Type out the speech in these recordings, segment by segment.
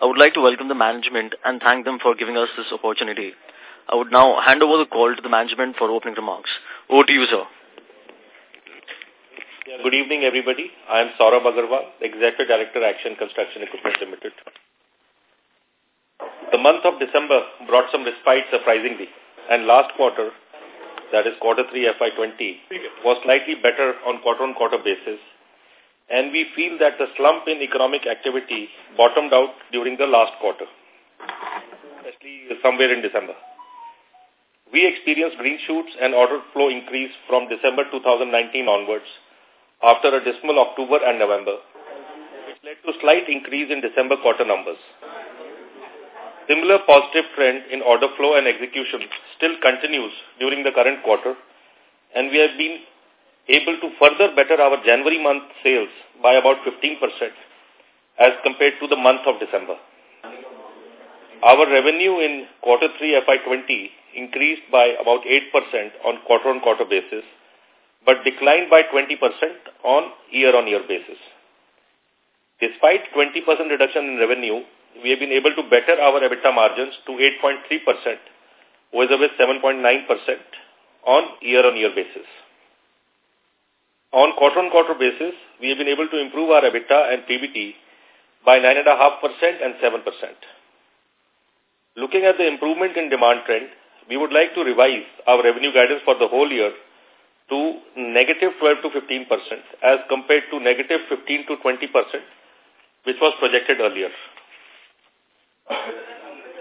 I would like to welcome the management and thank them for giving us this opportunity. I would now hand over the call to the management for opening remarks. Over to you, sir. Good evening, everybody. I am Saurabh Agarwal, Executive Director, Action Construction Equipment Limited. The month of December brought some respite surprisingly, and last quarter, that is quarter 3 FY20, was slightly better on quarter-on-quarter -quarter basis and we feel that the slump in economic activity bottomed out during the last quarter, especially somewhere in December. We experienced green shoots and order flow increase from December 2019 onwards after a dismal October and November, which led to slight increase in December quarter numbers. Similar positive trend in order flow and execution still continues during the current quarter, and we have been able to further better our January month sales by about 15% as compared to the month of December. Our revenue in quarter 3 FY20 increased by about 8% on quarter-on-quarter -quarter basis, but declined by 20% on year-on-year -year basis. Despite 20% reduction in revenue, we have been able to better our EBITDA margins to 8.3% with 7.9% on year-on-year -year basis. On quarter-on-quarter -quarter basis, we have been able to improve our EBITDA and PBT by 9.5% and 7%. Looking at the improvement in demand trend, we would like to revise our revenue guidance for the whole year to negative 12 to 15% as compared to negative 15 to 20%, which was projected earlier.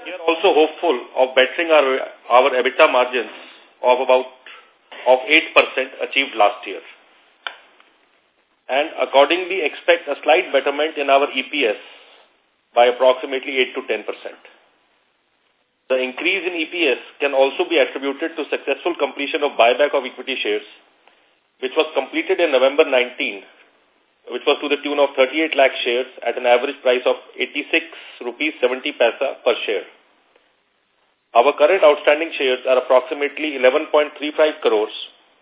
We are also hopeful of bettering our, our EBITDA margins of about of 8% achieved last year and accordingly expect a slight betterment in our EPS by approximately 8 to 10 percent. The increase in EPS can also be attributed to successful completion of buyback of equity shares, which was completed in November 19, which was to the tune of 38 lakh shares at an average price of 86 rupees 70 paisa per share. Our current outstanding shares are approximately 11.35 crores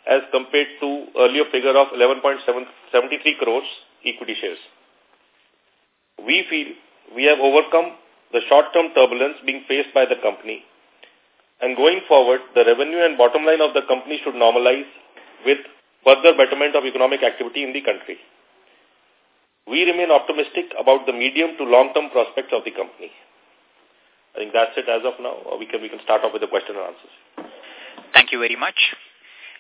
as compared to earlier figure of 11.73 crores equity shares. We feel we have overcome the short-term turbulence being faced by the company and going forward, the revenue and bottom line of the company should normalize with further betterment of economic activity in the country. We remain optimistic about the medium to long-term prospects of the company. I think that's it as of now. We can, we can start off with the question and answers. Thank you very much.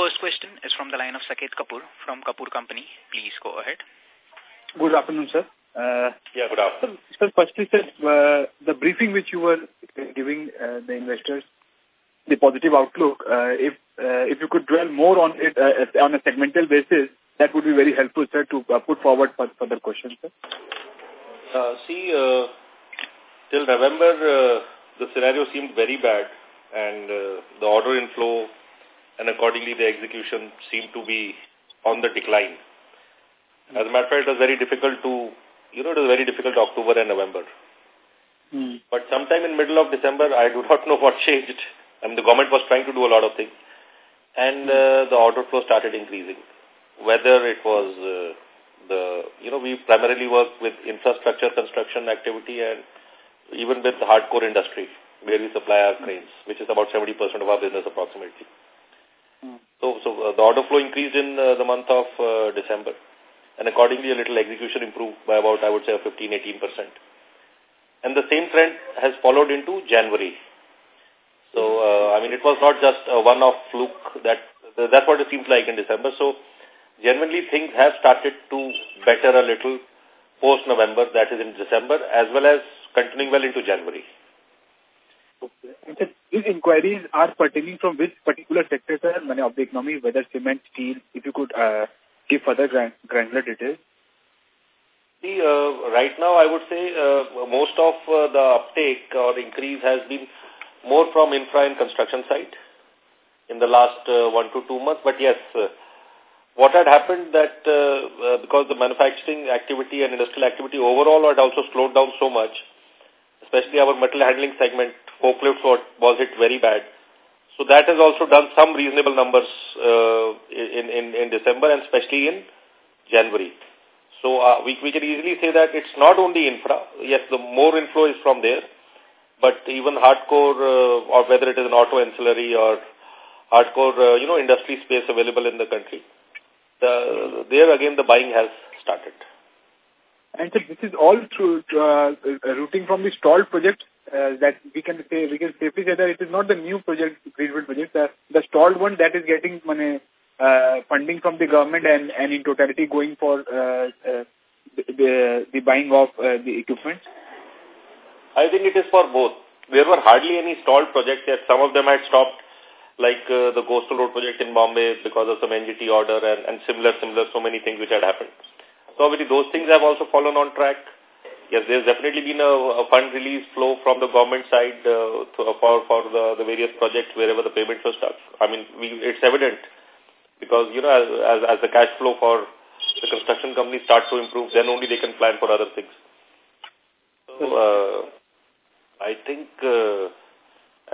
first question is from the line of Saket Kapoor from Kapoor Company. Please go ahead. Good afternoon, sir. Uh, yeah, good afternoon. Sir, firstly, sir, uh, the briefing which you were giving uh, the investors, the positive outlook, uh, if uh, if you could dwell more on it uh, on a segmental basis, that would be very helpful, sir, to uh, put forward for further questions, sir. Uh, see, uh, till November, uh, the scenario seemed very bad and uh, the order inflow and accordingly the execution seemed to be on the decline. As a matter of fact, it was very difficult to, you know, it was very difficult October and November. Mm. But sometime in middle of December, I do not know what changed. I mean, the government was trying to do a lot of things. And uh, the order flow started increasing. Whether it was uh, the, you know, we primarily work with infrastructure construction activity and even with the hardcore industry, where we supply our cranes, which is about 70% of our business approximately. So, so uh, the order flow increased in uh, the month of uh, December. And accordingly, a little execution improved by about, I would say, 15-18%. And the same trend has followed into January. So, uh, I mean, it was not just a one-off fluke. That That's what it seems like in December. So, generally, things have started to better a little post-November, that is in December, as well as continuing well into January. These inquiries are pertaining from which particular sector, sir, many of the economy, whether cement, steel, if you could uh, give further gran granular details. See, uh, right now I would say uh, most of uh, the uptake or increase has been more from infra and construction side in the last uh, one to two months. But yes, uh, what had happened that uh, uh, because the manufacturing activity and industrial activity overall had also slowed down so much, especially our metal handling segment, forklifts was hit very bad. So that has also done some reasonable numbers uh, in, in, in December and especially in January. So uh, we, we can easily say that it's not only infra. Yes, the more inflow is from there, but even hardcore, uh, or whether it is an auto ancillary or hardcore, uh, you know, industry space available in the country, the, there again the buying has started. And so this is all through uh, routing from the stalled project uh, that we can say we can safely say that it is not the new project, greenfield project, the, the stalled one that is getting money, uh, funding from the government and, and in totality going for uh, uh, the, the buying of uh, the equipment. I think it is for both. There were hardly any stalled projects yet. Some of them had stopped, like uh, the Coastal Road project in Bombay because of some NGT order and, and similar, similar, so many things which had happened. So obviously those things have also fallen on track. Yes, there's definitely been a, a fund release flow from the government side uh, to, for for the, the various projects wherever the payments were stuck. I mean, we, it's evident because, you know, as, as, the cash flow for the construction companies start to improve, then only they can plan for other things. So, uh, I think, uh,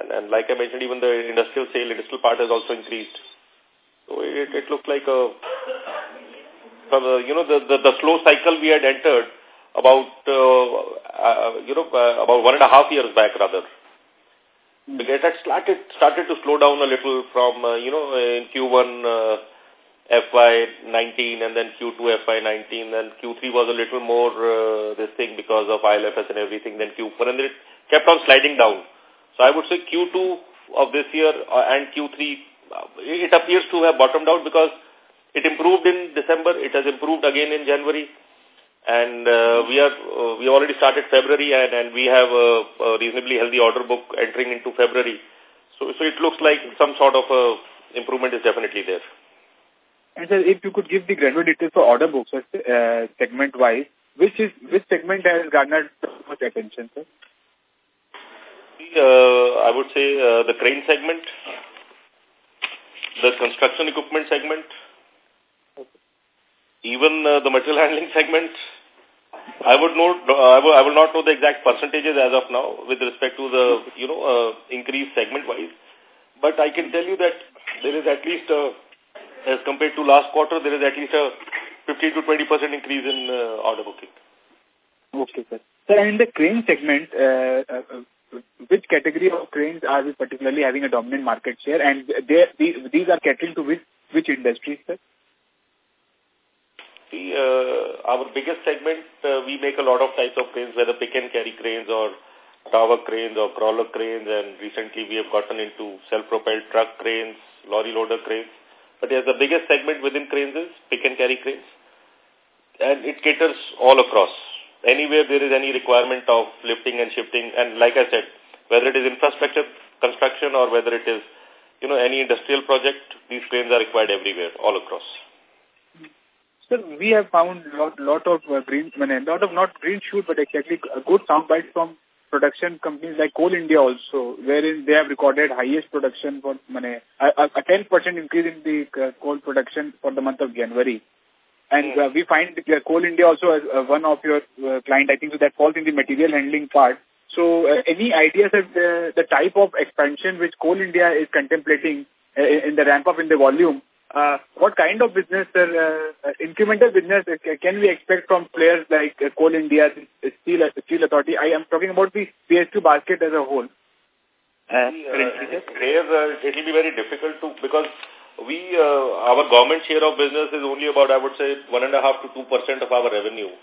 and, and like I mentioned, even the industrial sale, industrial part has also increased. So it, it looks like a, uh, you know, the, the, the slow cycle we had entered about, uh, uh, you know, uh, about one and a half years back rather. Mm. It had started, started to slow down a little from, uh, you know, in Q1 uh, FY19 and then Q2 FY19 and Q3 was a little more uh, this thing because of ILFS and everything then Q4 and it kept on sliding down. So I would say Q2 of this year uh, and Q3, uh, it appears to have bottomed out because it improved in December, it has improved again in January, and uh, we are uh, we already started February and, and we have a, a reasonably healthy order book entering into February. So, so it looks like some sort of a improvement is definitely there. And sir, if you could give the granular details for order books, uh, segment-wise, which is which segment has garnered so much attention, sir? uh, I would say uh, the crane segment, the construction equipment segment, even uh, the material handling segment. I would uh, I, will, I will not know the exact percentages as of now with respect to the, you know, uh, increase segment-wise. But I can tell you that there is at least, a, as compared to last quarter, there is at least a 15 to 20% increase in uh, order booking. Okay, sir. So in the crane segment, uh, uh, which category of cranes are we particularly having a dominant market share and they, these are catering to which, which industries, sir? Uh, our biggest segment, uh, we make a lot of types of cranes, whether pick and carry cranes or tower cranes or crawler cranes and recently we have gotten into self-propelled truck cranes, lorry loader cranes. But yes, the biggest segment within cranes is pick and carry cranes. And it caters all across anywhere there is any requirement of lifting and shifting, and like I said, whether it is infrastructure construction or whether it is, you know, any industrial project, these cranes are required everywhere, all across. Sir, we have found lot lot of uh, green, I mean, lot of not green shoot, but exactly a good soundbite from production companies like Coal India also, wherein they have recorded highest production for money, a, a 10% increase in the uh, coal production for the month of January. And uh, we find uh, Coal India also as uh, one of your uh, client, I think, so that falls in the material handling part. So uh, any ideas of the, the type of expansion which Coal India is contemplating uh, in the ramp up in the volume, uh, what kind of business, uh, uh, incremental business uh, can we expect from players like uh, Coal India, Steel, Steel Authority? I am talking about the PSU basket as a whole. Uh, here, uh, it will be very difficult to, because we, uh, our government share of business is only about, I would say, one and a half to two percent of our revenue.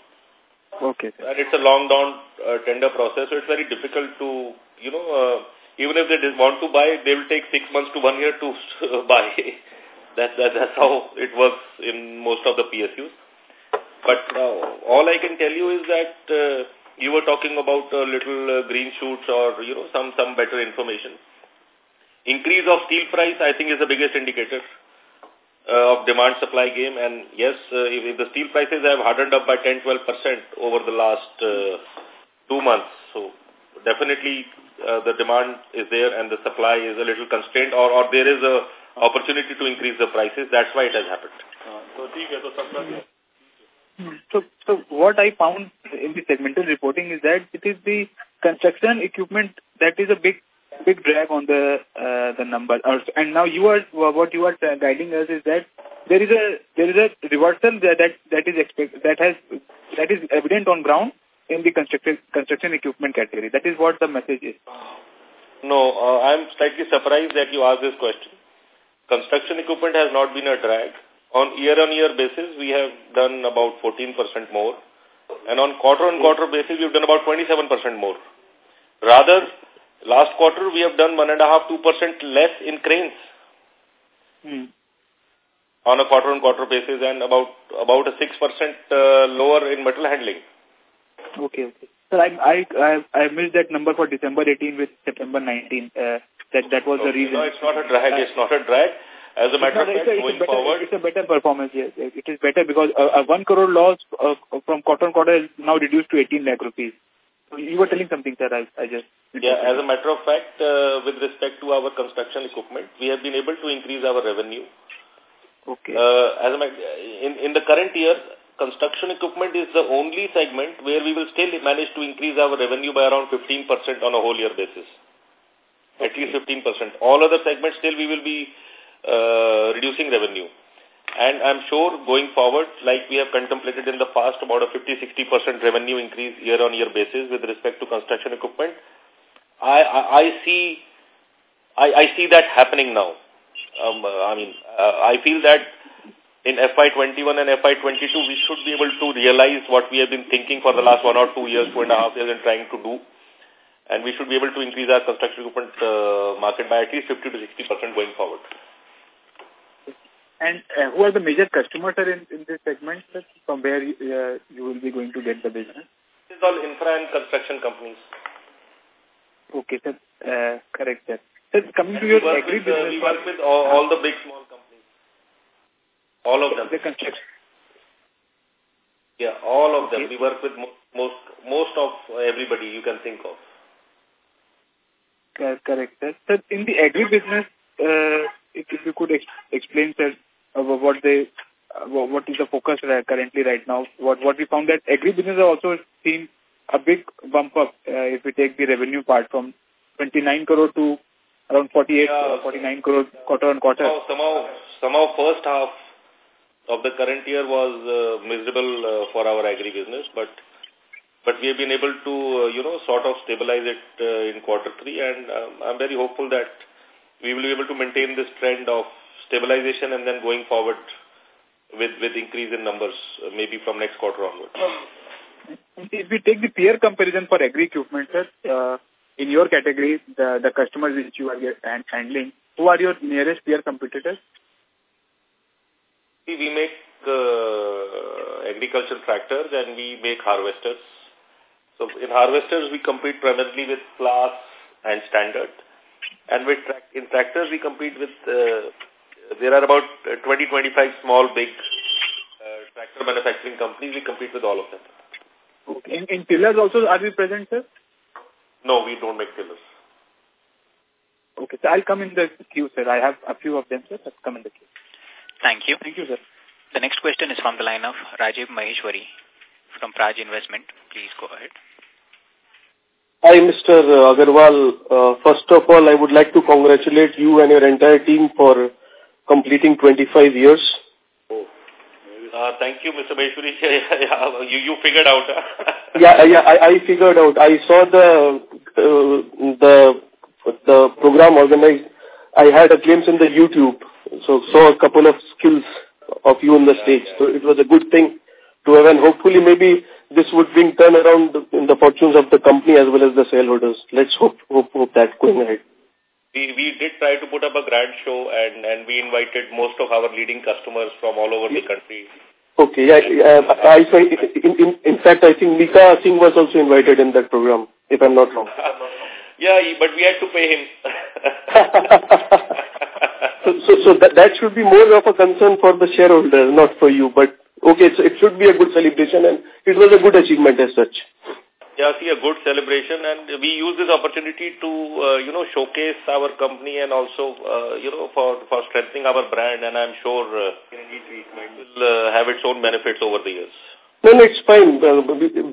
Okay. And it's a long down uh, tender process, so it's very difficult to, you know, uh, even if they want to buy, they will take six months to one year to buy. That, that, that's how it works in most of the PSUs. But uh, all I can tell you is that uh, you were talking about little uh, green shoots or, you know, some, some better information. Increase of steel price, I think, is the biggest indicator uh, of demand-supply game. And yes, uh, if, if, the steel prices have hardened up by 10-12% over the last uh, two months, so definitely uh, the demand is there and the supply is a little constrained or, or there is a opportunity to increase the prices. That's why it has happened. Hmm. So, so what I found in the segmental reporting is that it is the construction equipment that is a big big drag on the uh, the number. And now you are what you are guiding us is that there is a there is a reversal that that, that is expect that has that is evident on ground in the construction construction equipment category. That is what the message is. No, uh, I'm slightly surprised that you asked this question. Construction equipment has not been a drag. On year-on-year -year basis, we have done about 14% more. And on quarter-on-quarter -quarter basis, we've done about 27% more. Rather, last quarter, we have done 1.5%, 2% less in cranes. Hmm. On a quarter-on-quarter -quarter basis and about about a 6% uh, lower in metal handling. Okay, okay. Sir, I, I, I, I missed that number for December 18 with September 19. Uh, that, that was okay, the reason. No, it's not a drag. Uh, it's not a drag. As a matter of fact, going better, forward... It's a better performance, yes. It is better because a, a 1 crore loss uh, from quarter on quarter is now reduced to 18 lakh rupees. So you were telling something, sir. I, I just... Yeah, as a matter of fact, uh, with respect to our construction equipment, we have been able to increase our revenue. Okay. Uh, as a, in, in the current year, construction equipment is the only segment where we will still manage to increase our revenue by around 15% on a whole year basis. At least 15%. All other segments still we will be uh, reducing revenue. And I'm sure going forward, like we have contemplated in the past, about a 50-60% revenue increase year-on-year -year basis with respect to construction equipment, I, I, I see I, I see that happening now. Um, I mean, uh, I feel that in FY21 and FY22, we should be able to realize what we have been thinking for the last one or two years, two and a half years and trying to do. And we should be able to increase our construction equipment uh, market by at least 50 to 60% going forward. And uh, who are the major customers are in, in this segment, sir, from where uh, you will be going to get the business? It's all infra and construction companies. Okay, sir. Uh, correct, sir. Sir, coming and to your agri with, business... Uh, we work with all, all, the big, small companies. All of them. The construction. Yeah, all of okay. them. We work with mo most most of everybody you can think of. Correct, sir. Sir, in the agri business, uh, if, if you could ex explain, sir, uh, what they, uh, what is the focus currently right now? What what we found that agri business has also seen a big bump up uh, if we take the revenue part from 29 crore to around 48, yeah, 49 crore quarter on quarter. Somehow, somehow, somehow first half of the current year was uh, miserable uh, for our agri business, but but we have been able to, uh, you know, sort of stabilize it uh, in quarter three, and um, I'm very hopeful that we will be able to maintain this trend of stabilization and then going forward with, with increase in numbers, uh, maybe from next quarter onwards. If we take the peer comparison for agri equipment, sir, uh, in your category, the, the customers which you are handling, who are your nearest peer competitors? See, we make uh, agricultural tractors and we make harvesters. So in harvesters, we compete primarily with Claas and standard. And with tra in tractors, we compete with, uh, there are about 20-25 small, big uh, tractor manufacturing companies. We compete with all of them. Okay. In, in tillers also, are we present, sir? No, we don't make tillers. Okay, so I'll come in the queue, sir. I have a few of them, sir. Let's come in the queue. Thank you. Thank you, sir. The next question is from the line of Rajiv Maheshwari from Praj Investment. Please go ahead. Hi, Mr. Agarwal. Uh, first of all, I would like to congratulate you and your entire team for completing 25 years. Oh. Uh, thank you, Mr. Maheshwari. you, you figured out. yeah, yeah, I, I figured out. I saw the uh, the the program organized. I had a glimpse in the YouTube, so saw a couple of skills of you on the yeah, stage. Yeah. So it was a good thing to have, and hopefully maybe this would bring turnaround in the fortunes of the company as well as the shareholders. Let's hope hope, hope that going ahead. We, we did try to put up a grand show and, and we invited most of our leading customers from all over the country. Okay, yeah, uh, I, in, in, in fact, I think Mika Singh was also invited in that program, if I'm not wrong. yeah, but we had to pay him. so so, so that, that should be more of a concern for the shareholders, not for you, but Okay, so it should be a good celebration and it was a good achievement as such. Yeah, see a good celebration and we use this opportunity to, uh, you know, showcase our company and also, uh, you know, for, for strengthening our brand and I'm sure uh, will uh, have its own benefits over the years. No, no, it's fine. Uh,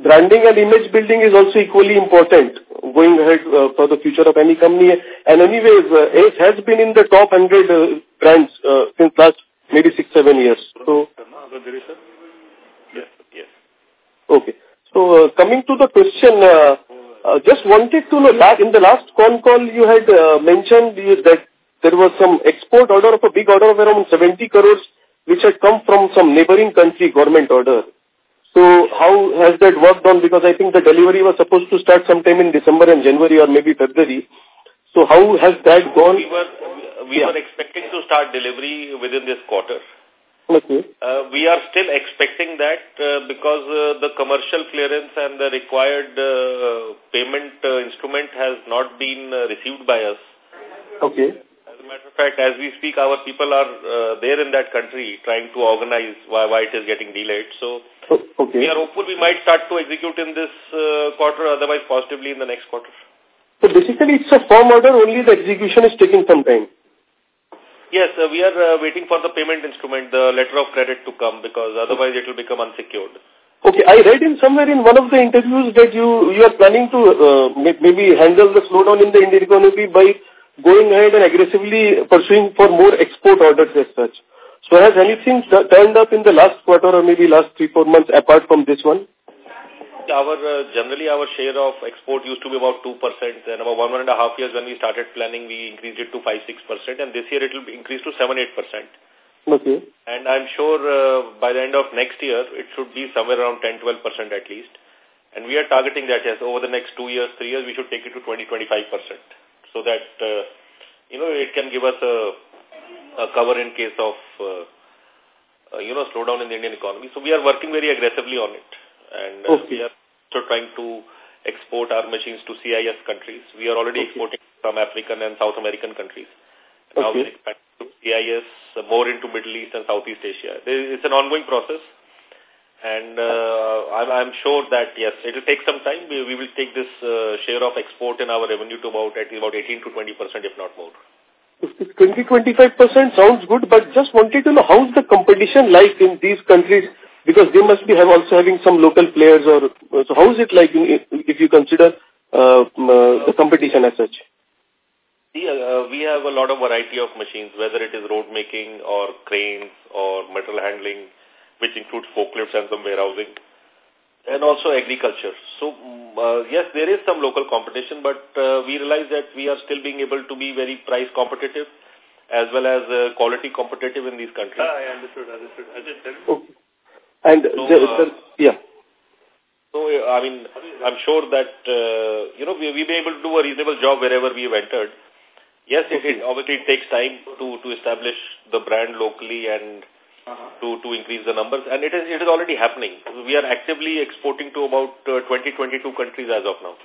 branding and image building is also equally important going ahead uh, for the future of any company. And anyways, uh, ACE has been in the top 100 uh, brands uh, since last maybe six, seven years. So, yes, yes. Okay. So, uh, coming to the question, uh, uh, just wanted to know, that in the last con call you had uh, mentioned that there was some export order of a big order of around 70 crores which had come from some neighboring country government order. So how has that worked on? Because I think the delivery was supposed to start sometime in December and January or maybe February. So how has that gone? We were, we yeah. were expecting to start delivery within this quarter. Okay. Uh, we are still expecting that uh, because uh, the commercial clearance and the required uh, payment uh, instrument has not been uh, received by us. Okay. As a matter of fact, as we speak, our people are there in that country trying to organize why, why it is getting delayed. So oh, okay. we are hopeful we might start to execute in this quarter, otherwise positively in the next quarter. So basically it's a firm order, only the execution is taking some time. Yes, uh, we are uh, waiting for the payment instrument, the letter of credit to come because otherwise it will become unsecured. Okay, I read in somewhere in one of the interviews that you you are planning to uh, maybe handle the slowdown in the Indian economy by going ahead and aggressively pursuing for more export orders as such. So has anything turned up in the last quarter or maybe last three, four months apart from this one? Our uh, generally our share of export used to be about 2%. And about one, one and a half years when we started planning, we increased it to 5-6%. And this year it will increase to 7-8%. Okay. And I'm sure uh, by the end of next year, it should be somewhere around 10-12% at least. And we are targeting that, yes, over the next two years, three years, we should take it to 20-25%. So that, uh, you know, it can give us a, a cover in case of, uh, uh, you know, slowdown in the Indian economy. So we are working very aggressively on it. And uh, okay. we are also trying to export our machines to CIS countries. We are already okay. exporting from African and South American countries. Okay. Now we're expanding to CIS, more into Middle East and Southeast Asia. It's an ongoing process. And uh, I'm, I'm sure that, yes, it will take some time. We, we will take this uh, share of export in our revenue to about at about 18 to 20 percent, if not more. 20-25% sounds good, but just wanted to know how's the competition like in these countries because they must be have also having some local players or so how is it like if you consider uh, uh, the competition as such yeah, uh, we have a lot of variety of machines, whether it is road making or cranes or metal handling, which includes forklifts and some warehousing, and also agriculture. So, uh, yes, there is some local competition, but uh, we realize that we are still being able to be very price competitive as well as uh, quality competitive in these countries. Ah, I understood, understood. understood. Okay. And so, the, the, uh, yeah. So, I mean, I'm sure that, uh, you know, we, we be able to do a reasonable job wherever we've entered. Yes, it, it obviously it takes time to, to establish the brand locally and uh -huh. to, to increase the numbers. And it is, it is already happening. We are actively exporting to about uh, 20, 22 countries as of now.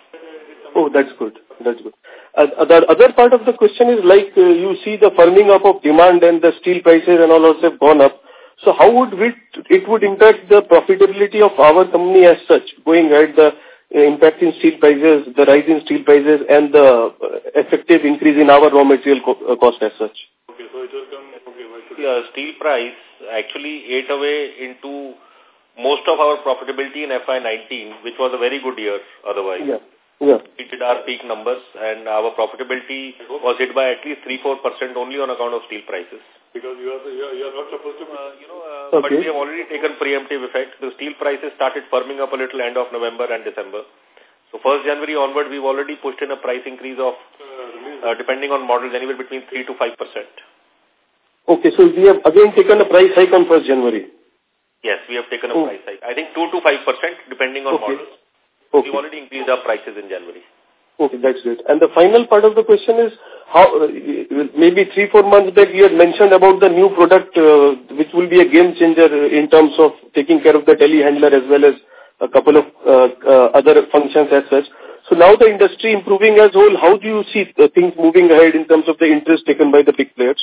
Oh, that's good. That's good. Uh, the other part of the question is like uh, you see the firming up of demand and the steel prices and all also have gone up. So how would it, it would impact the profitability of our company as such, going ahead, the impact in steel prices, the rise in steel prices, and the effective increase in our raw material co uh, cost as such? Okay, so it will come, okay, yeah, steel price actually ate away into most of our profitability in FY19, which was a very good year otherwise. Yeah. Yeah. We did our peak numbers and our profitability was hit by at least 3-4% only on account of steel prices. Because you are, you are, you are not supposed to... Uh, you know, uh, okay. But we have already taken preemptive effect. The steel prices started firming up a little end of November and December. So 1st January onward, we've already pushed in a price increase of, uh, depending on models, anywhere between 3 to 5%. Okay, so we have again taken a price hike on 1st January. Yes, we have taken a oh. price hike. I think 2 to 5% depending on okay. models. Okay. We've already increased our prices in January. Okay, that's great. And the final part of the question is, how uh, maybe three, four months back you had mentioned about the new product uh, which will be a game changer in terms of taking care of the telehandler as well as a couple of uh, uh, other functions as such. So now the industry improving as whole, how do you see things moving ahead in terms of the interest taken by the big players?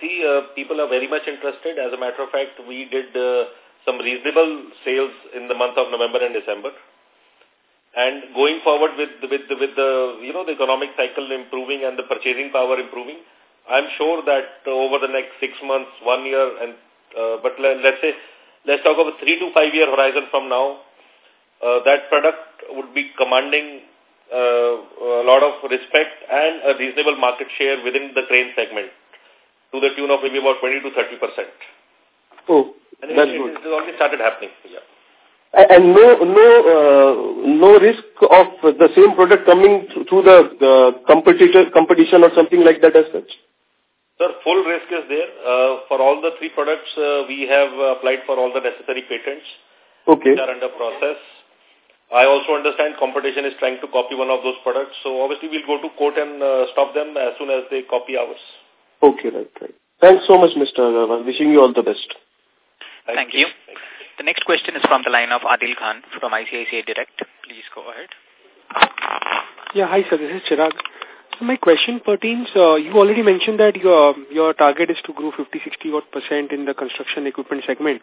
See, uh, people are very much interested. As a matter of fact, we did uh, some reasonable sales in the month of November and December. And going forward with, with, with the, you know, the economic cycle improving and the purchasing power improving, I'm sure that over the next six months, one year, and uh, but let, let's say, let's talk of a three to five year horizon from now, uh, that product would be commanding uh, a lot of respect and a reasonable market share within the train segment to the tune of maybe about 20 to 30 percent. Oh, and that's it, good. It has already started happening. Yeah. And no, no, uh, no risk of the same product coming through the uh, competitor competition or something like that as such. Sir, full risk is there. Uh, for all the three products, uh, we have applied for all the necessary patents. Okay. Which are under process. I also understand competition is trying to copy one of those products. So obviously we'll go to court and uh, stop them as soon as they copy ours. Okay, right, right. Thanks so much, Mr. Agarwal. Wishing you all the best. Thank, Thank you. you. The next question is from the line of Adil Khan from ICICI Direct. Please go ahead. Yeah, hi sir, this is Chirag. So my question pertains, uh, you already mentioned that your your target is to grow 50-60 odd percent in the construction equipment segment.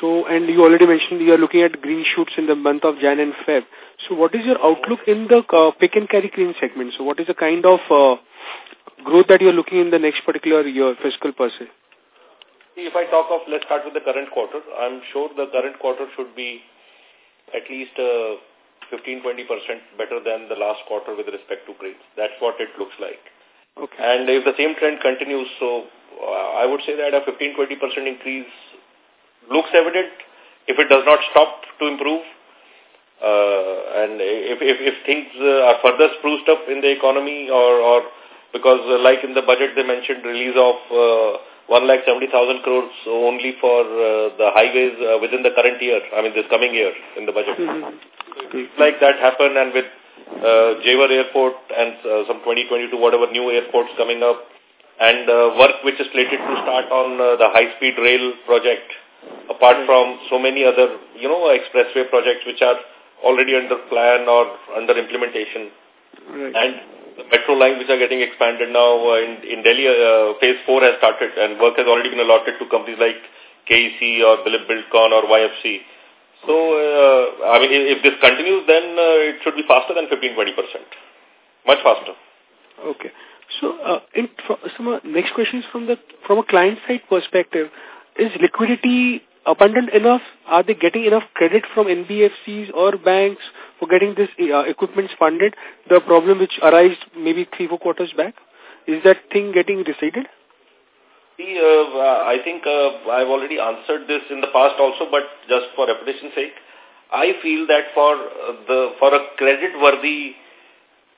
So, and you already mentioned you are looking at green shoots in the month of Jan and Feb. So what is your outlook in the uh, pick and carry crane segment? So what is the kind of uh, growth that you are looking in the next particular year, fiscal per se? If I talk of, let's start with the current quarter. I'm sure the current quarter should be at least uh, 15-20% better than the last quarter with respect to grades. That's what it looks like. Okay. And if the same trend continues, so uh, I would say that a 15-20% increase looks evident. If it does not stop to improve, uh, and if, if, if things uh, are further spruced up in the economy or, or because uh, like in the budget they mentioned release of uh, 1,70,000 crores only for uh, the highways uh, within the current year, I mean this coming year in the budget. Mm -hmm. Like that happen and with uh, Jewar Airport and uh, some 2022 whatever new airports coming up and uh, work which is slated to start on uh, the high-speed rail project apart from so many other, you know, expressway projects which are already under plan or under implementation. Right. And the metro lines which are getting expanded now uh, in, in Delhi, uh, phase 4 has started and work has already been allotted to companies like KEC or Buildcon or YFC. So, uh, I mean, if, if this continues, then uh, it should be faster than 15-20%. Much faster. Okay. So, uh, in, some, uh, next question is from the from a client side perspective. Is liquidity abundant enough? Are they getting enough credit from NBFCs or banks for getting this uh, equipment funded? The problem which arose maybe three, four quarters back? Is that thing getting decided? See, uh, I think uh, I've already answered this in the past also, but just for repetition's sake, I feel that for the for a credit-worthy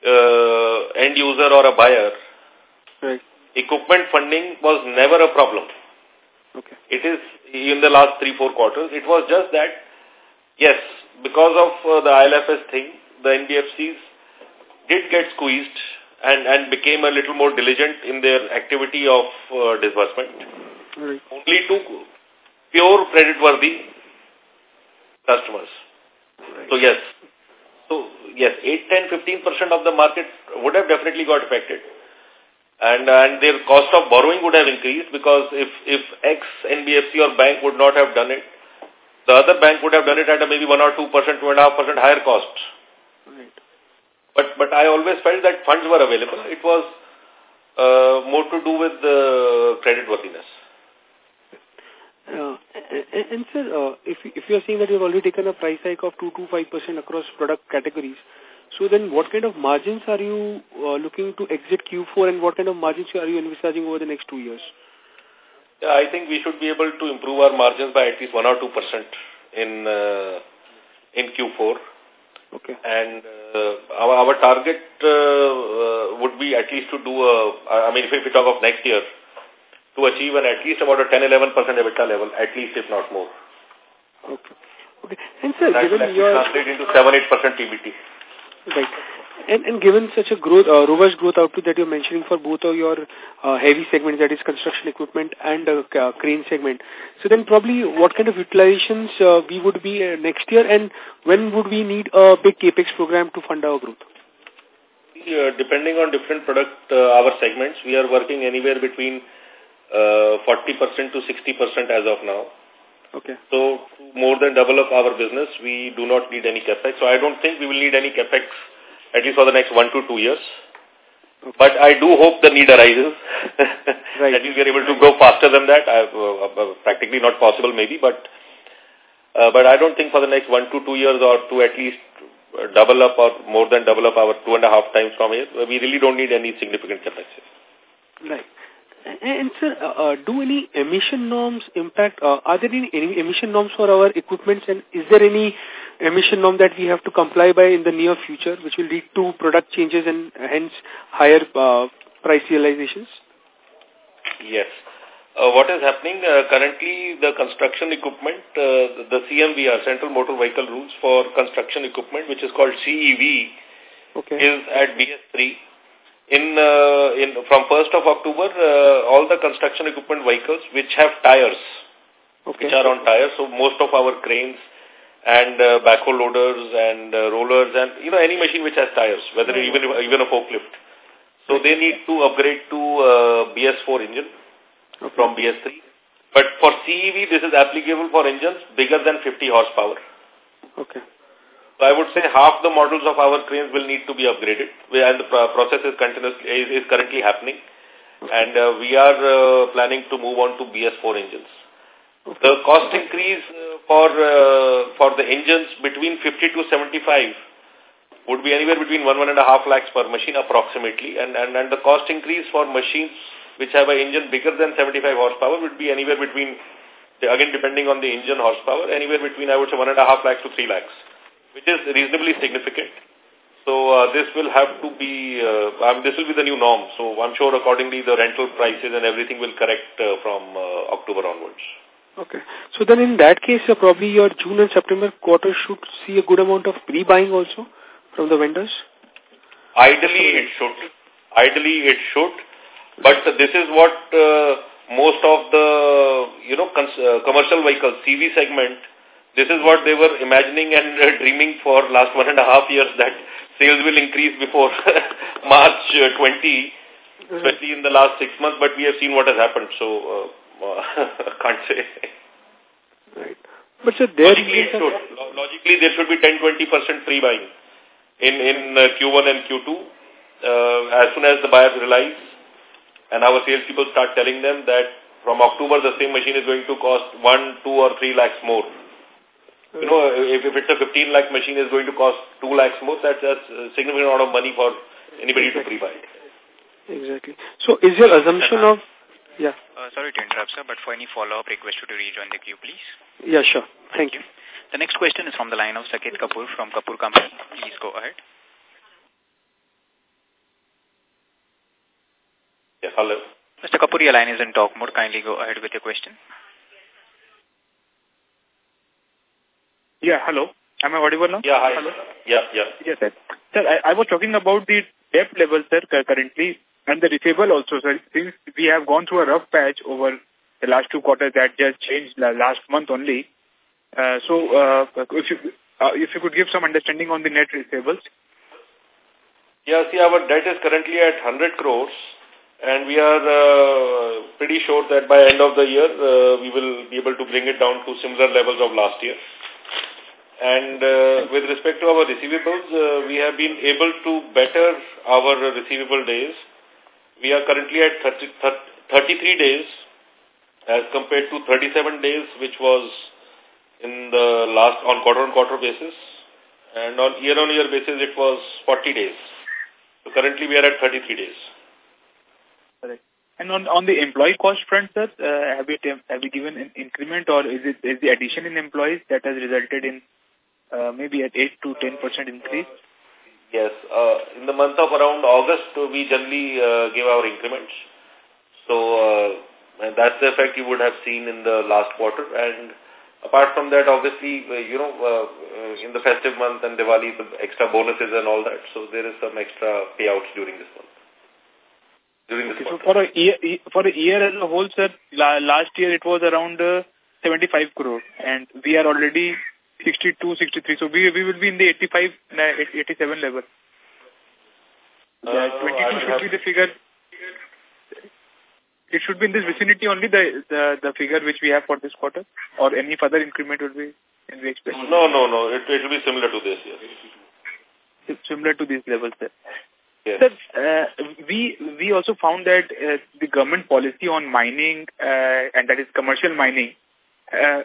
uh, end user or a buyer, right. equipment funding was never a problem. Okay. It is in the last three, four quarters. It was just that, yes, because of uh, the ILFS thing, the NBFCs did get squeezed and, and became a little more diligent in their activity of uh, disbursement. Right. Only to pure credit-worthy customers. Right. So, yes. So, yes, 8, 10, 15% of the market would have definitely got affected. And, and their cost of borrowing would have increased because if, if X NBFC or bank would not have done it, the other bank would have done it at a maybe 1 or 2%, 2.5% higher cost. Right. But, but I always felt that funds were available. It was uh, more to do with the credit worthiness. Uh, and, and sir, uh, if, if you are saying that you have already taken a price hike of 2 to 5% across product categories, so then what kind of margins are you uh, looking to exit Q4 and what kind of margins are you envisaging over the next two years? Yeah, I think we should be able to improve our margins by at least 1 or 2% in uh, in Q4. Okay. And uh, our, our target uh, uh, would be at least to do, a, I mean, if we talk of next year, to achieve an at least about a 10-11% EBITDA level, at least if not more. Okay. Okay. And sir, that given will your... translate into 7-8% PBT. Right. And, and given such a growth, uh, robust growth output that you're mentioning for both of your uh, heavy segments, that is construction equipment and uh, crane segment, so then probably what kind of utilizations uh, we would be uh, next year and when would we need a big capex program to fund our growth? Uh, depending on different product, uh, our segments, we are working anywhere between 40% uh, to 60% as of now. Okay. So to more than double up our business, we do not need any capex. So I don't think we will need any capex at least for the next one to two years. Okay. But I do hope the need arises. right. that we are able to go faster than that. I, uh, uh, practically not possible maybe, but uh, but I don't think for the next one to two years or to at least double up or more than double up our two and a half times from here, we really don't need any significant capex. Right. And sir, uh, uh, do any emission norms impact, uh, are there any, any emission norms for our equipment and is there any emission norm that we have to comply by in the near future which will lead to product changes and hence higher uh, price realizations? Yes. Uh, what is happening uh, currently the construction equipment uh, the CMVR Central Motor Vehicle Rules for construction equipment which is called CEV okay. is at BS3 in uh, in from 1st of October, uh, all the construction equipment vehicles which have tires, okay. which are on tires, so most of our cranes and uh, backhoe loaders and uh, rollers and you know any machine which has tires, whether mm -hmm. even even a forklift, so they need to upgrade to uh, BS4 engine okay. from BS3. But for CEV, this is applicable for engines bigger than 50 horsepower. Okay. So I would say half the models of our cranes will need to be upgraded, and the process is continuously is, is currently happening, and uh, we are uh, planning to move on to BS4 engines. The cost increase uh, for uh, for the engines between 50 to 75 would be anywhere between one one and a half lakhs per machine approximately, and and and the cost increase for machines which have an engine bigger than 75 horsepower would be anywhere between again depending on the engine horsepower anywhere between I would say one and a half lakhs to three lakhs which is reasonably significant. So uh, this will have to be, uh, um, this will be the new norm. So I'm sure accordingly the rental prices and everything will correct uh, from uh, October onwards. Okay. So then in that case, uh, probably your June and September quarter should see a good amount of pre-buying also from the vendors? Ideally it should. Ideally it should. But this is what uh, most of the, you know, uh, commercial vehicles, CV segment, this is what they were imagining and uh, dreaming for last one and a half years that sales will increase before March uh, 20, mm-hmm. especially in the last six months, but we have seen what has happened, so uh, can't say. Right. But so there logically, should. logically there should be 10-20% free buying in, in uh, Q1 and Q2 uh, as soon as the buyers realize and our salespeople start telling them that from October the same machine is going to cost 1, 2 or 3 lakhs more you know, if, if it's a 15 lakh machine is going to cost 2 lakhs more, that's, that's a significant amount of money for anybody exactly. to pre-buy. Exactly. So is your assumption of... Yeah. Uh, sorry to interrupt, sir, but for any follow-up, request you to rejoin the queue, please. Yeah, sure. Thank, Thank you. The next question is from the line of Saket Kapoor from Kapoor Company. Please go ahead. Yeah, hello. Mr. Kapoor, your line is in talk mode. Kindly go ahead with your question. Yeah, hello. Am I audible now? Yeah, hi. Hello? Yeah, yeah. Yes, sir. Sir, I, I was talking about the debt level, sir, currently, and the receivable also, sir. Since we have gone through a rough patch over the last two quarters that just changed last month only. Uh, so, uh, if you uh, if you could give some understanding on the net receivables. Yeah, see, our debt is currently at 100 crores, and we are uh, pretty sure that by end of the year, uh, we will be able to bring it down to similar levels of last year. And uh, with respect to our receivables, uh, we have been able to better our receivable days. We are currently at 30, 33 days as compared to 37 days, which was in the last on quarter-on-quarter -quarter basis. And on year-on-year -year basis, it was 40 days. So currently we are at 33 days. Correct. And on on the employee cost front, sir, uh, have you have you given an increment or is it is the addition in employees that has resulted in uh, maybe at 8 to 10% increase? Yes. Uh, in the month of around August, we generally uh, give our increments. So uh, that's the effect you would have seen in the last quarter. And apart from that, obviously, uh, you know, uh, in the festive month and Diwali, the extra bonuses and all that. So there is some extra payouts during this month. During this okay, so for a year, for a year as a whole, sir, last year it was around uh, 75 crore, and we are already 62, 63. So we we will be in the 85, 87 level. Uh, yeah, 22 should be the figure. it should be in this vicinity only the, the, the figure which we have for this quarter or any further increment will be in the expect? No, no, no. It, it will be similar to this, yes. Similar to these levels, sir. Yes. Sir, uh, we we also found that uh, the government policy on mining uh, and that is commercial mining uh,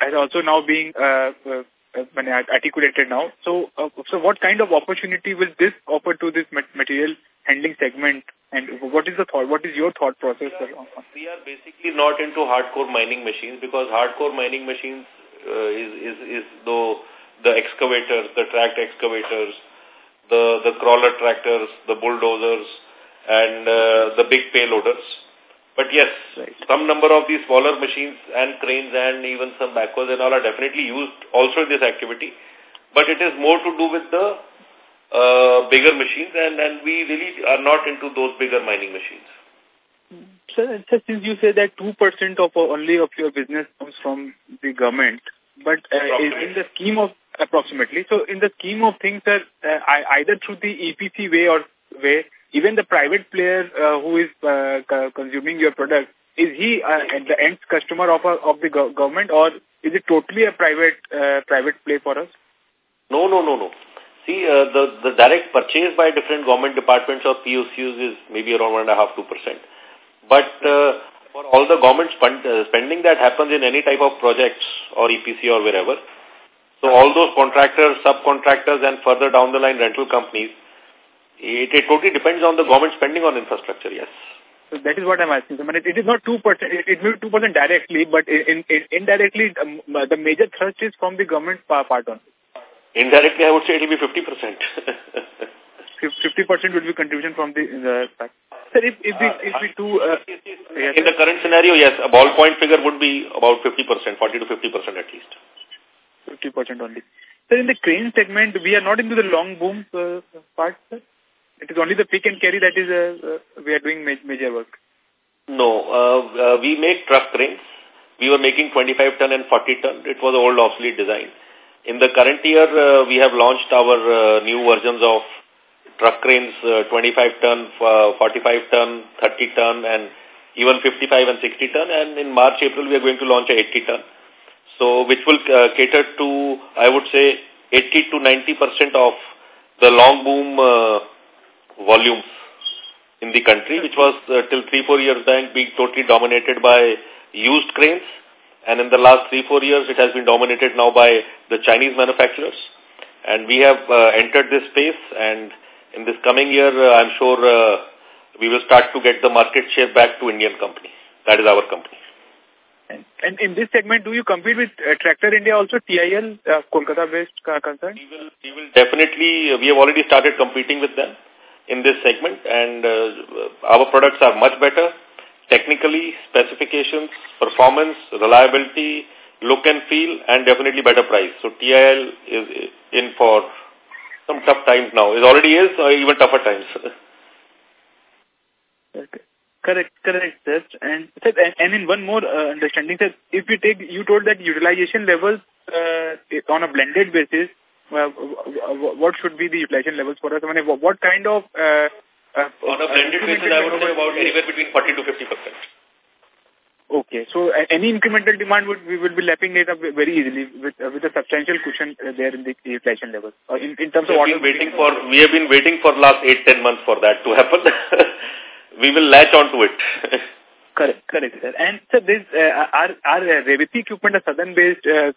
has also now being uh, uh, uh, articulated now. So, uh, so what kind of opportunity will this offer to this material handling segment? And what is the thought? What is your thought process? We are, we are basically not into hardcore mining machines because hardcore mining machines uh, is is is though the excavators, the tracked excavators, the the crawler tractors, the bulldozers, and uh, the big payloaders. But yes, right. some number of these smaller machines and cranes and even some backhoes and all are definitely used also in this activity. But it is more to do with the uh, bigger machines and, and we really are not into those bigger mining machines. Sir, so since you say that 2% of only of your business comes from the government, but uh, in the scheme of approximately, so in the scheme of things, sir, uh, either through the EPC way or way, even the private player uh, who is uh, consuming your product, is he uh, the end customer of a, of the go government or is it totally a private uh, private play for us? No, no, no, no. See, uh, the, the direct purchase by different government departments or POCs is maybe around one and a half, two percent. But uh, for all the government spend, uh, spending that happens in any type of projects or EPC or wherever, so all those contractors, subcontractors and further down the line rental companies, it, it totally depends on the government spending on infrastructure, yes. So that is what I'm asking. I mean, it, it is not 2%, it, it may be 2% directly, but in, in, indirectly, um, the major thrust is from the government part on. Indirectly, I would say it will be 50%. 50% would be contribution from the, the Sir, if, if, we, if we do... Uh, yes, in the current scenario, yes, a ballpoint figure would be about 50%, 40 to 50% at least. 50% only. Sir, in the crane segment, we are not into the long boom uh, part, sir? It is only the pick and carry that is uh, uh, we are doing ma major work. No, uh, uh, we make truck cranes. We were making 25 ton and 40 ton. It was old obsolete design. In the current year, uh, we have launched our uh, new versions of truck cranes, uh, 25 ton, uh, 45 ton, 30 ton, and even 55 and 60 ton. And in March, April, we are going to launch a 80 ton. So, which will uh, cater to, I would say, 80 to 90 percent of the long boom uh, volumes in the country, which was uh, till three, four years back being totally dominated by used cranes. And in the last three, four years, it has been dominated now by the Chinese manufacturers. And we have uh, entered this space and in this coming year, uh, I'm sure uh, we will start to get the market share back to Indian company. That is our company. And, and in this segment, do you compete with uh, Tractor India also, TIL, uh, Kolkata-based concern? We will, we will definitely, uh, we have already started competing with them in this segment and uh, our products are much better technically, specifications, performance, reliability, look and feel and definitely better price. So TIL is in for some tough times now. It already is or even tougher times. okay. Correct, correct, sir. And, and in one more uh, understanding, sir, if you take, you told that utilization levels uh, on a blended basis uh, what should be the utilization levels for us? I mean, what kind of... Uh, uh, On a blended basis, I would say about anywhere between 40 to 50 percent. Okay, so any incremental demand would we will be lapping it up very easily with uh, with a substantial cushion uh, there in the utilization level. Uh, in, in terms we of been waiting for we have been waiting for last eight ten months for that to happen. we will latch on to it. Correct, correct, sir. And so this, uh, our, our Revathi equipment, a southern-based uh,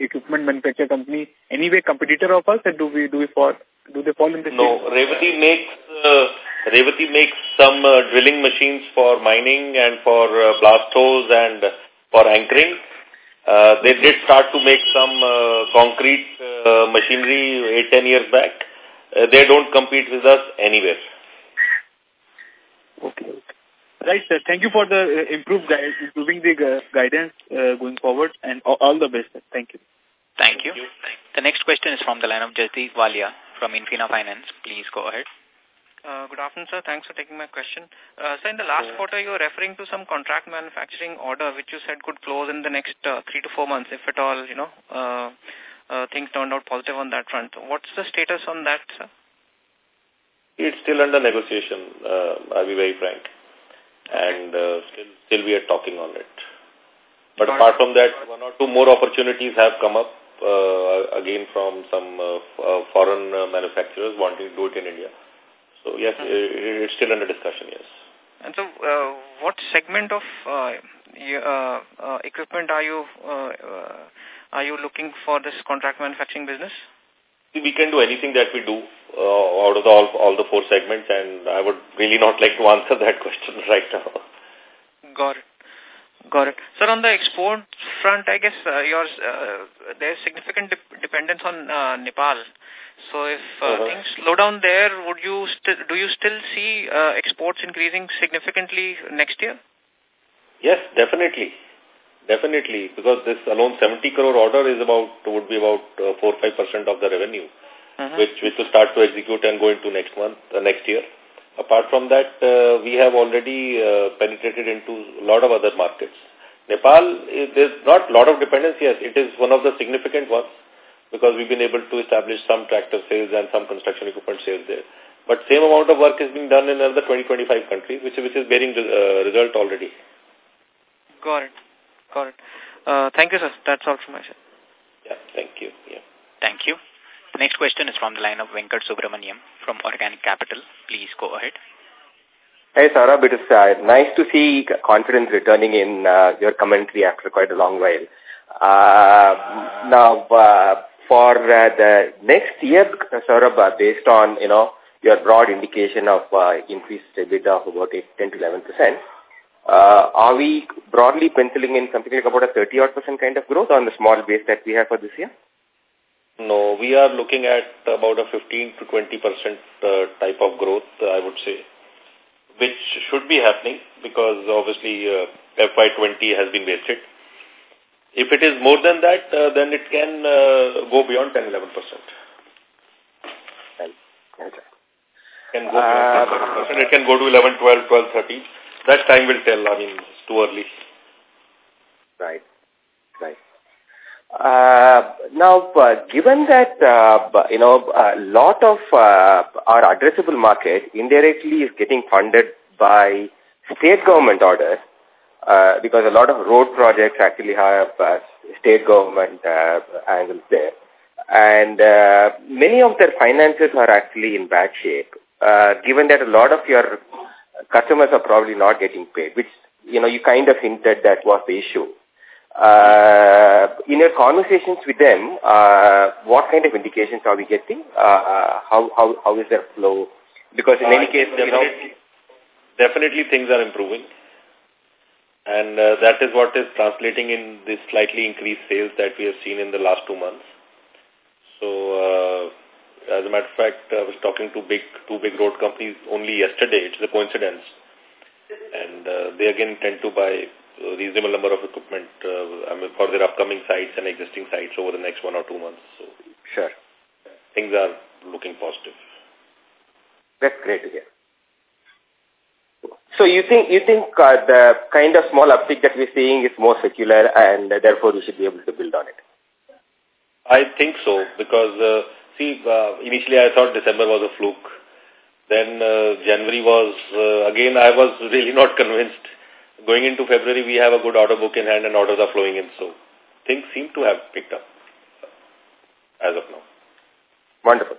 equipment manufacturer company, anyway competitor of us, or do we do we fall do they fall in the No, same? Revathi makes uh, Revathi makes some uh, drilling machines for mining and for uh, blast holes and for anchoring. Uh, they did start to make some uh, concrete uh, machinery eight ten years back. Uh, they don't compete with us anywhere. Okay, okay. Right, sir. Thank you for the uh, improved guide, improving the guidance uh, going forward, and all the best. Sir. Thank you. Thank you. The next question is from the line of Jasdeep Walia from Infina Finance. Please go ahead. Uh, good afternoon, sir. Thanks for taking my question. Uh, so in the last quarter, you were referring to some contract manufacturing order, which you said could close in the next uh, three to four months, if at all, you know, uh, uh, things turned out positive on that front. What's the status on that, sir? It's still under negotiation, uh, I'll be very frank. And uh, still, still we are talking on it. But apart from that, one or two more opportunities have come up uh, again from some uh, uh, foreign uh, manufacturers wanting to do it in India. So yes, hmm. it, it's still under discussion, yes. And so, uh, what segment of uh, uh, uh, equipment are you uh, uh, are you looking for this contract manufacturing business? We can do anything that we do uh, out of the, all, all the four segments, and I would really not like to answer that question right now. Got it. Got it. Sir, on the export front, I guess uh, yours, uh, there's significant de dependence on uh, Nepal. So if uh, -huh. things slow down there, would you do you still see uh, exports increasing significantly next year? Yes, definitely. Definitely, because this alone 70 crore order is about, would be about 4-5% uh, of the revenue, uh -huh. which, which will start to execute and go into next month, uh, next year. Apart from that, uh, we have already uh, penetrated into a lot of other markets. Nepal, there's not a lot of dependence, yes, it is one of the significant ones because we've been able to establish some tractor sales and some construction equipment sales there. But same amount of work is being done in another 20-25 countries, which, which is bearing uh, result already. Got it. Got it. Uh, thank you, sir. That's all from my side. Yeah, thank you. Yeah. Thank you. The next question is from the line of Venkat Subramaniam from Organic Capital. Please go ahead. Hey, Saurabh. It is uh, nice to see confidence returning in uh, your commentary after quite a long while. Uh, now, uh, for uh, the next year, Saurabh, uh, based on, you know, your broad indication of uh, increased EBITDA of about 8, 10 to 11 percent, are we broadly penciling in something like about a 30 odd percent kind of growth on the small base that we have for this year? No, we are looking at about a 15 to 20 percent uh, type of growth, I would say, which should be happening because obviously uh, FY20 has been wasted. If it is more than that, uh, then it can uh, go beyond 10 11 percent. Can go beyond 10 percent. It can go to 11, 12, 12, 13 that time will tell. I mean, it's too early. Right, right. Uh, now, uh, given that, uh, you know, a lot of uh, our addressable market indirectly is getting funded by state government orders, uh, because a lot of road projects actually have uh, state government uh, angles there. And uh, many of their finances are actually in bad shape. Uh, given that a lot of your customers are probably not getting paid, which, you know, you kind of hinted that was the issue. Uh, in your conversations with them, uh, what kind of indications are we getting? Uh, how, how, how is their flow? Because in any case, definitely, you know... Definitely things are improving. And uh, that is what is translating in this slightly increased sales that we have seen in the last two months. So, uh, as a matter of fact, I was talking to big two big road companies only yesterday. It's a coincidence. And uh, they again tend to buy a reasonable number of equipment uh, I mean, for their upcoming sites and existing sites over the next one or two months. So Sure. Things are looking positive. That's great to hear. So you think you think uh, the kind of small uptick that we're seeing is more secular and uh, therefore we should be able to build on it? I think so because uh, See, uh, initially I thought December was a fluke. Then uh, January was, uh, again, I was really not convinced. Going into February, we have a good order book in hand and orders are flowing in. So things seem to have picked up as of now. Wonderful.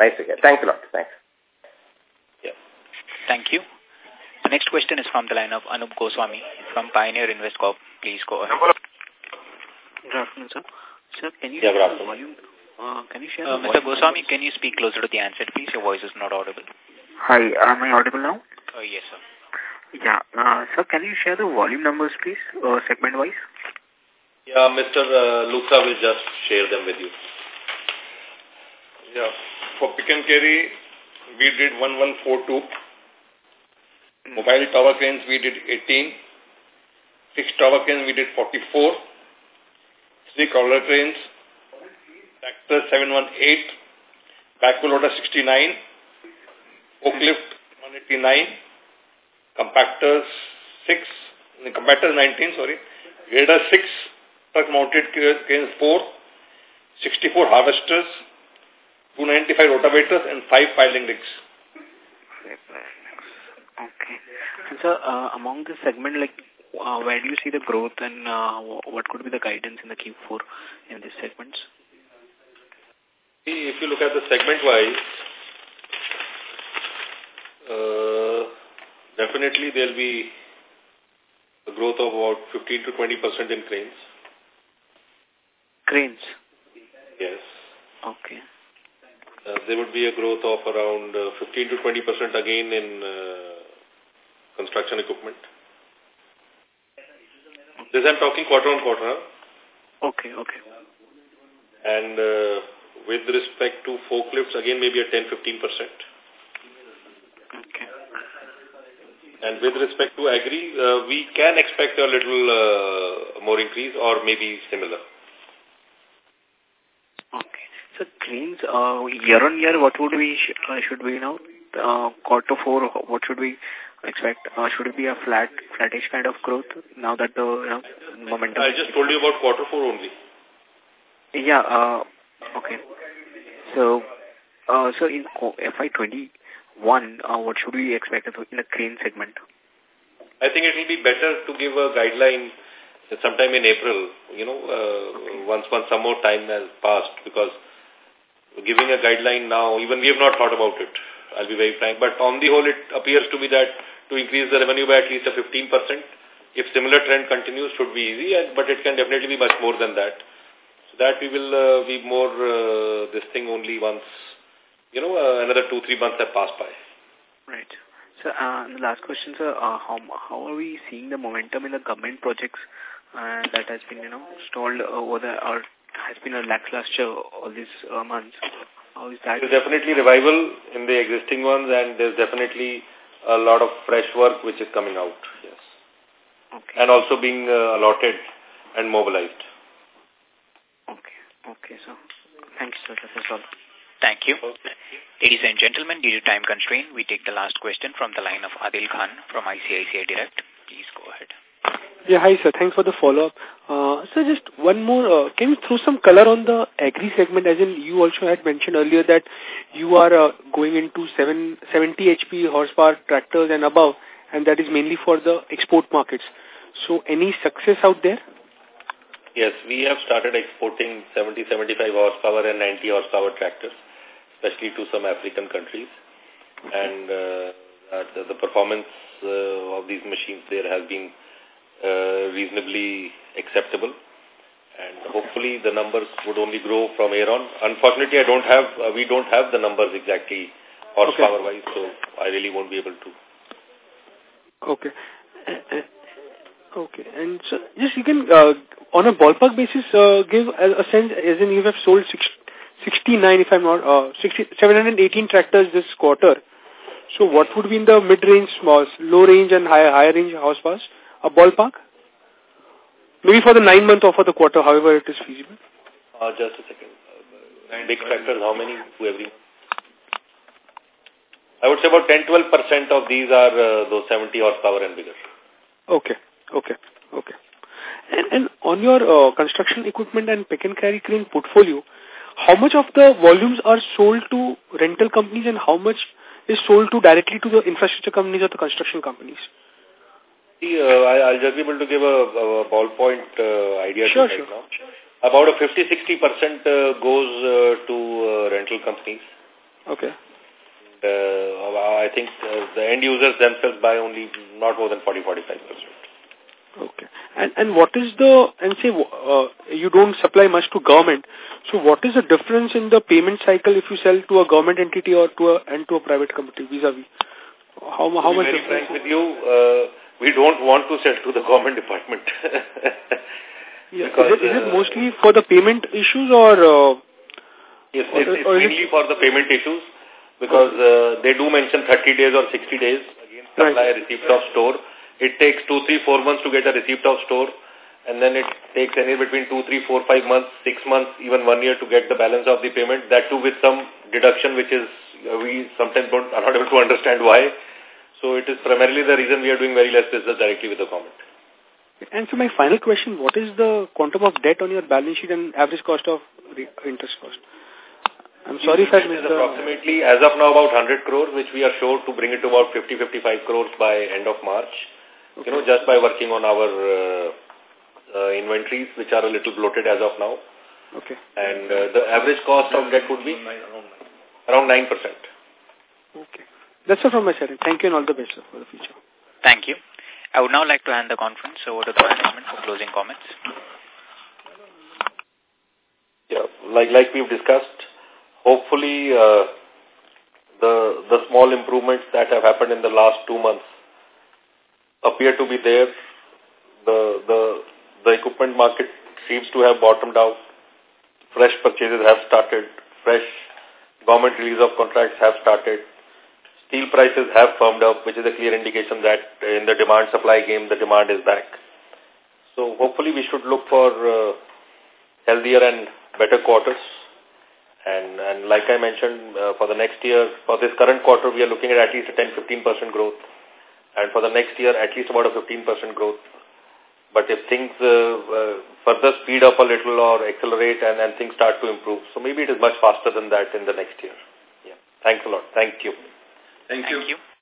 Nice to hear. Thanks a lot. Thanks. Yeah. Thank you. The next question is from the line of Anup Goswami from Pioneer Invest Corp. Please go ahead. Good afternoon, sir. Sir, can you yeah, good afternoon. volume uh, can you share uh, Mr. Goswami, can you speak closer to the answer, please? Your voice is not audible. Hi, am I audible now? Uh, yes, sir. Yeah, uh, sir, can you share the volume numbers, please, uh, segment-wise? Yeah, Mr. Uh, Luka will just share them with you. Yeah, for pick and carry, we did 1142. Mm. Mobile tower cranes, we did 18. Fixed tower cranes, we did 44. Three crawler cranes, Tractor 718, backhoe loader 69, forklift 189, compactors 6, compactors 19, sorry, grader 6, truck mounted cranes 4, 64 harvesters, 295 rotavators and 5 piling rigs. Okay. And so, uh, among the segment, like, uh, where do you see the growth and uh, what could be the guidance in the Q4 in these segments? See, if you look at the segment-wise, uh, definitely there'll be a growth of about 15 to 20% in cranes. Cranes? Yes. Okay. Uh, there would be a growth of around uh, 15 to 20% again in uh, construction equipment. This I'm talking quarter on quarter. Huh? Okay, okay. And uh, with respect to forklifts, again maybe a 10-15%. Okay. And with respect to agri, uh, we can expect a little uh, more increase or maybe similar. Okay. So cranes, uh, year on year, what would we, sh uh, should we know? Uh, quarter four, what should we expect? Uh, should it be a flat, flattish kind of growth now that the you know, momentum? I just told you about quarter four only. Yeah, uh, okay. So, uh, so in FY21, uh, what should we expect in the crane segment? I think it will be better to give a guideline sometime in April, you know, uh, once, once some more time has passed because giving a guideline now, even we have not thought about it. I'll be very frank. But on the whole, it appears to be that to increase the revenue by at least a 15%, if similar trend continues, should be easy, but it can definitely be much more than that. So that we will uh, be more uh, this thing only once, you know, uh, another two, three months have passed by. Right. So uh, the last question, sir, uh, how, how are we seeing the momentum in the government projects uh, that has been, you know, stalled over the, or has been a lackluster all these uh, months? How is that? There's definitely revival in the existing ones and there's definitely a lot of fresh work which is coming out, yes. Okay. And also being uh, allotted and mobilized. Okay, okay, so thanks, sir. That's all. Thank you. Ladies and gentlemen, due to time constraint, we take the last question from the line of Adil Khan from ICICI Direct. Please go ahead. Yeah, hi sir. Thanks for the follow-up. Uh, so just one more, uh, can you throw some color on the agri segment as in you also had mentioned earlier that you are uh, going into seven, 70 HP horsepower tractors and above and that is mainly for the export markets. So any success out there? Yes, we have started exporting 70, 75 horsepower and 90 horsepower tractors, especially to some African countries. And uh, the, the performance uh, of these machines there has been uh, reasonably acceptable. And hopefully the numbers would only grow from here on. Unfortunately, I don't have, uh, we don't have the numbers exactly horsepower-wise, okay. so I really won't be able to. Okay. Okay, and so just you can, uh, on a ballpark basis, uh, give a, a, sense, as in you have sold six, 69, if I'm not, uh, 60, 718 tractors this quarter. So what would be in the mid-range, small low range and higher, higher range horsepower? A ballpark? Maybe for the nine month or for the quarter, however it is feasible. Uh, just a second. Uh, big tractors, how many to every? I would say about 10-12% of these are uh, those 70 horsepower and bigger. Okay, okay, okay. And, and on your uh, construction equipment and pick and carry crane portfolio, how much of the volumes are sold to rental companies and how much is sold to directly to the infrastructure companies or the construction companies? See, uh, I, will just be able to give a, a ballpoint uh, idea sure, right sure. now. About a 50-60% uh, goes uh, to uh, rental companies. Okay. Uh, I think uh, the end users themselves buy only not more than 40-45%. Okay. And and what is the, and say uh, you don't supply much to government, so what is the difference in the payment cycle if you sell to a government entity or to a, and to a private company vis-a-vis? -vis? How, how much very frank with you, uh, we don't want to sell to the government department. yeah. Because, is, it, is it mostly for the payment issues or? Uh, yes, or, it's, it's or mainly it? for the payment issues because uh, they do mention 30 days or 60 days again supply right. receipt of store. It takes two, three, four months to get a receipt of store and then it takes anywhere between two, three, four, five months, six months, even one year to get the balance of the payment. That too with some deduction which is uh, we sometimes don't are not able to understand why. So it is primarily the reason we are doing very less business directly with the government. And so my final question, what is the quantum of debt on your balance sheet and average cost of interest cost? I'm sorry if I missed approximately, as of now, about 100 crores, which we are sure to bring it to about 50-55 crores by end of March. Okay. You know, just by working on our uh, uh, inventories, which are a little bloated as of now. Okay. And uh, the average cost of debt would be around 9%. Okay. That's all from my side. Thank you and all the best for the future. Thank you. I would now like to hand the conference over to the management for closing comments. Yeah, like like we've discussed, hopefully uh, the the small improvements that have happened in the last two months appear to be there. The the the equipment market seems to have bottomed out. Fresh purchases have started. Fresh government release of contracts have started. Steel prices have firmed up, which is a clear indication that in the demand-supply game, the demand is back. So hopefully we should look for uh, healthier and better quarters. And, and like I mentioned, uh, for the next year, for this current quarter, we are looking at at least a 10-15% growth. And for the next year, at least about a 15% growth. But if things uh, uh, further speed up a little or accelerate and, and things start to improve, so maybe it is much faster than that in the next year. Yeah. Thanks a lot. Thank you. Thank, Thank you. you.